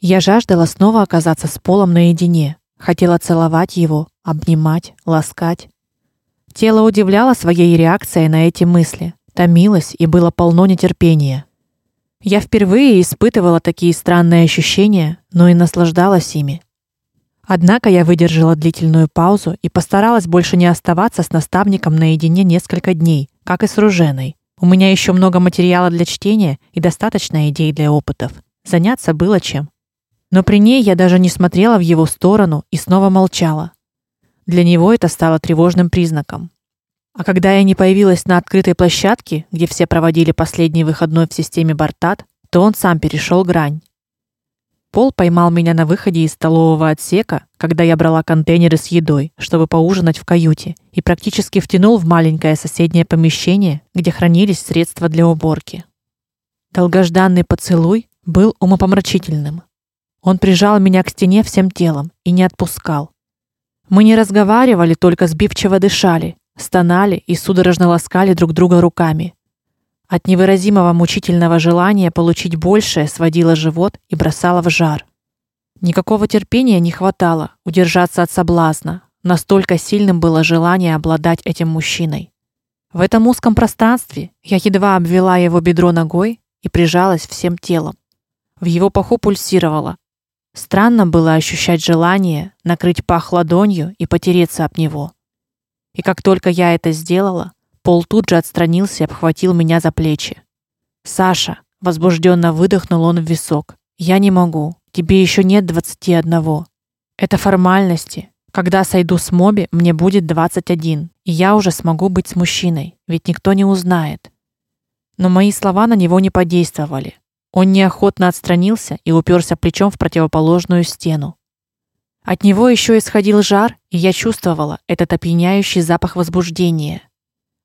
Я жаждала снова оказаться с Полом наедине, хотела целовать его, обнимать, ласкать. Тело удивляло своей реакцией на эти мысли, томилось и было полно нетерпения. Я впервые испытывала такие странные ощущения, но и наслаждалась ими. Однако я выдержала длительную паузу и постаралась больше не оставаться с наставником наедине несколько дней, как и с Руженой. У меня еще много материала для чтения и достаточно идей для опытов. Заняться было чем. Но при ней я даже не смотрела в его сторону и снова молчала. Для него это стало тревожным признаком. А когда я не появилась на открытой площадке, где все проводили последний выходной в системе Бартат, то он сам перешел грань. Пол поймал меня на выходе из столового отсека, когда я брала контейнеры с едой, чтобы поужинать в каюте, и практически втянул в маленькое соседнее помещение, где хранились средства для уборки. Долгожданный поцелуй был умопомрачительным. Он прижал меня к стене всем телом и не отпускал. Мы не разговаривали, только сбивчиво дышали, стонали и судорожно ласкали друг друга руками. От невыразимого мучительного желания получить большее сводило живот и бросало в жар. Никакого терпения не хватало удержаться от соблазна. Настолько сильным было желание обладать этим мужчиной. В этом узком пространстве я едва обвела его бедро ногой и прижалась всем телом. В его паху пульсировало. Странно было ощущать желание накрыть пах ладонью и потереться об него. И как только я это сделала, Пол тут же отстранился и обхватил меня за плечи. Саша, возбужденно выдохнул он в висок. Я не могу. Тебе еще нет двадцати одного. Это формальности. Когда сойду с моби, мне будет двадцать один, и я уже смогу быть с мужчиной, ведь никто не узнает. Но мои слова на него не подействовали. Он неохотно отстранился и уперся плечом в противоположную стену. От него еще исходил жар, и я чувствовала этот опьяняющий запах возбуждения.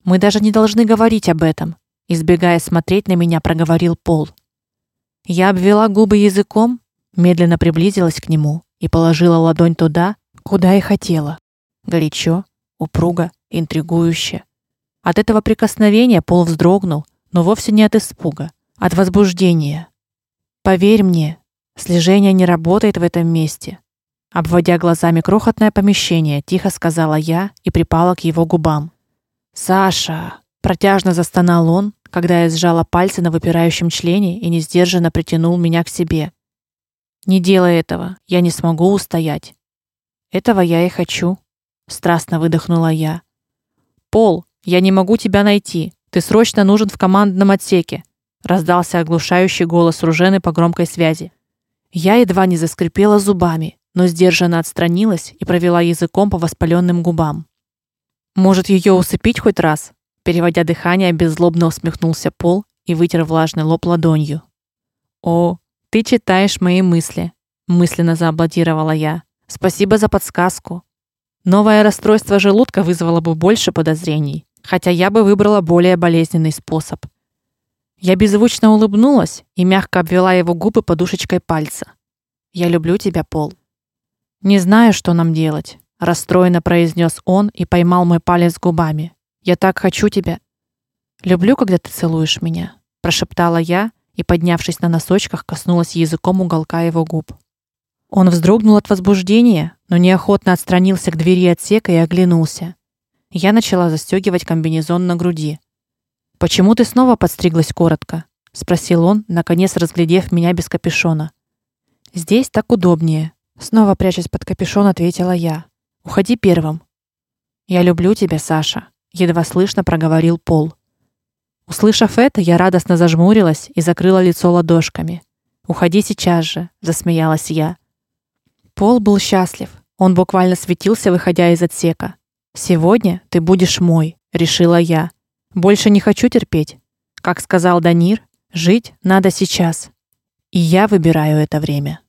Мы даже не должны говорить об этом, избегая смотреть на меня, проговорил Пол. Я обвела губы языком, медленно приблизилась к нему и положила ладонь туда, куда и хотела. Горячо, упруго, интригующе. От этого прикосновения Пол вздрогнул, но вовсе не от испуга, от возбуждения. Поверь мне, слежение не работает в этом месте. Обводя глазами крохотное помещение, тихо сказала я и припала к его губам. Саша, протяжно застонал он, когда я сжала пальцы на выпирающем члене и несдержанно притянул меня к себе. Не делай этого, я не смогу устоять. Этого я и хочу, страстно выдохнула я. Пол, я не могу тебя найти. Ты срочно нужен в командном отсеке, раздался оглушающий голос Ружены по громкой связи. Я едва не заскрипела зубами, но сдержанно отстранилась и провела языком по воспаленным губам. Может, ее усыпить хоть раз? Переводя дыхание, беззлобно усмехнулся Пол и вытер влажный лоб ладонью. О, ты читаешь мои мысли, мысленно зааплодировала я. Спасибо за подсказку. Новое расстройство желудка вызвало бы больше подозрений, хотя я бы выбрала более болезненный способ. Я беззвучно улыбнулась и мягко обвела его губы подушечкой пальца. Я люблю тебя, Пол. Не знаю, что нам делать расстроенно произнес он и поймал мой палец губами. Я так хочу тебя. Люблю, когда ты целуешь меня, прошептала я и, поднявшись на носочках, коснулась языком уголка его губ. Он вздрогнул от возбуждения, но неохотно отстранился к двери отсека и оглянулся. Я начала застегивать комбинезон на груди. Почему ты снова подстриглась коротко? спросил он, наконец разглядев меня без капюшона. Здесь так удобнее, снова прячась под капюшон, ответила я. Уходи первым. Я люблю тебя, Саша, едва слышно проговорил Пол. Услышав это, я радостно зажмурилась и закрыла лицо ладошками. Уходи сейчас же, засмеялась я. Пол был счастлив. Он буквально светился, выходя из отсека. Сегодня ты будешь мой, решила я. Больше не хочу терпеть. Как сказал Данир, жить надо сейчас. И я выбираю это время.